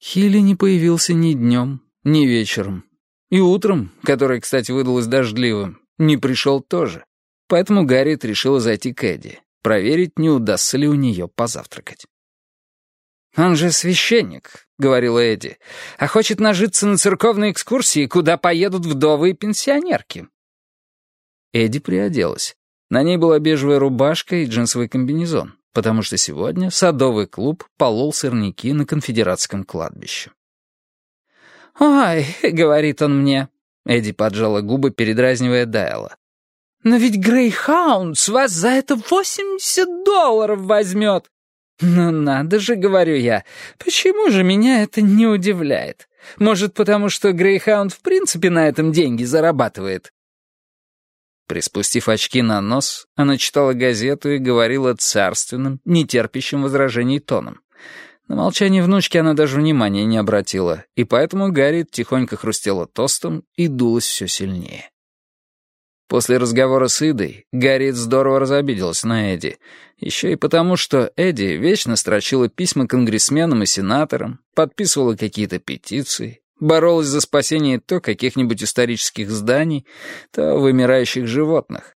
Хилли не появился ни днем, ни вечером. И утром, которое, кстати, выдалось дождливым, не пришел тоже. Поэтому Гарриет решила зайти к Эдди, проверить, не удастся ли у нее позавтракать. «Он же священник», — говорила Эдди, «а хочет нажиться на церковной экскурсии, куда поедут вдовы и пенсионерки». Эдди приоделась. На ней была бежевая рубашка и джинсовый комбинезон потому что сегодня садовый клуб полол сорняки на конфедератском кладбище. «Ой», — говорит он мне, — Эдди поджала губы, передразнивая Дайла. «Но ведь Грейхаунд с вас за это восемьдесят долларов возьмет!» «Ну надо же, — говорю я, — почему же меня это не удивляет? Может, потому что Грейхаунд в принципе на этом деньги зарабатывает?» Приспустив очки на нос, она читала газету и говорила царственным, нетерпящим возражений тоном. На молчание внучки она даже внимания не обратила, и поэтому Гарри тихонько хрустела тостом и дулась все сильнее. После разговора с Идой Гарри здорово разобиделась на Эдди, еще и потому, что Эдди вечно строчила письма конгрессменам и сенаторам, подписывала какие-то петиции, Боролась за спасение то каких-нибудь исторических зданий, то вымирающих животных.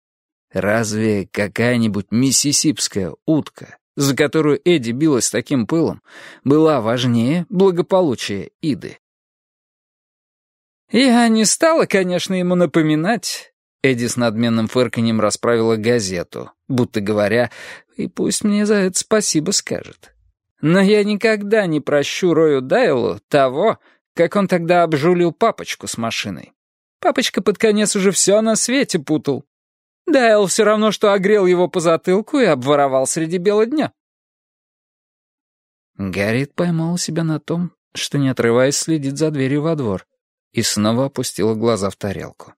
Разве какая-нибудь миссисипская утка, за которую Эдди билась таким пылом, была важнее благополучия Иды? Я не стала, конечно, ему напоминать. Эдди с надменным фырканьем расправила газету, будто говоря, и пусть мне за это спасибо скажет. Но я никогда не прощу Рою Дайлу того, как он тогда обжулил папочку с машиной. Папочка под конец уже все на свете путал. Дайл все равно, что огрел его по затылку и обворовал среди бела дня. Гарриет поймал себя на том, что, не отрываясь, следит за дверью во двор, и снова опустила глаза в тарелку.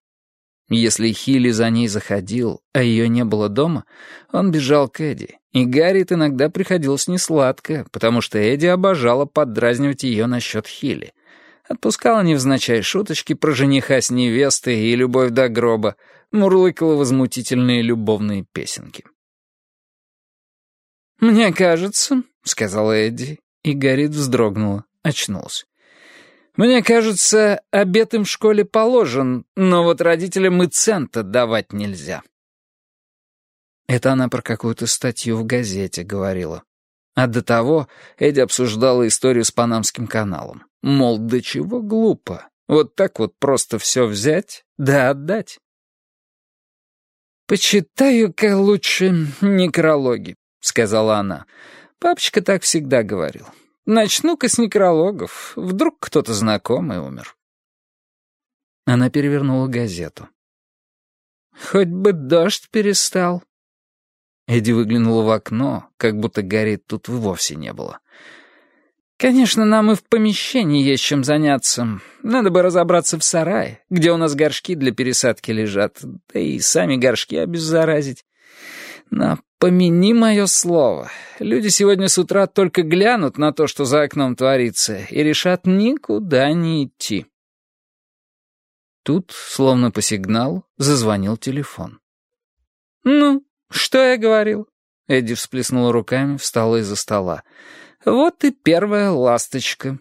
Если Хилли за ней заходил, а ее не было дома, он бежал к Эдди, и Гарриет иногда приходилось несладко, потому что Эдди обожала поддразнивать ее насчет Хилли. Отпускала невзначай шуточки про жениха с невестой и любовь до гроба, мурлыкала возмутительные любовные песенки. «Мне кажется», — сказала Эдди, и Гарит вздрогнула, очнулась. «Мне кажется, обед им в школе положен, но вот родителям и цента давать нельзя». Это она про какую-то статью в газете говорила. А до того Эдди обсуждала историю с Панамским каналом. Мол, до чего глупо. Вот так вот просто все взять да отдать. «Почитаю-ка лучше некрологи», — сказала она. Папочка так всегда говорил. «Начну-ка с некрологов. Вдруг кто-то знакомый умер». Она перевернула газету. «Хоть бы дождь перестал», Эдди выглянула в окно, как будто Гарри тут вовсе не было. «Конечно, нам и в помещении есть чем заняться. Надо бы разобраться в сарае, где у нас горшки для пересадки лежат, да и сами горшки обеззаразить. Но помяни мое слово, люди сегодня с утра только глянут на то, что за окном творится, и решат никуда не идти». Тут, словно по сигналу, зазвонил телефон. «Ну?» «Что я говорил?» Эдди всплеснула руками, встала из-за стола. «Вот и первая ласточка».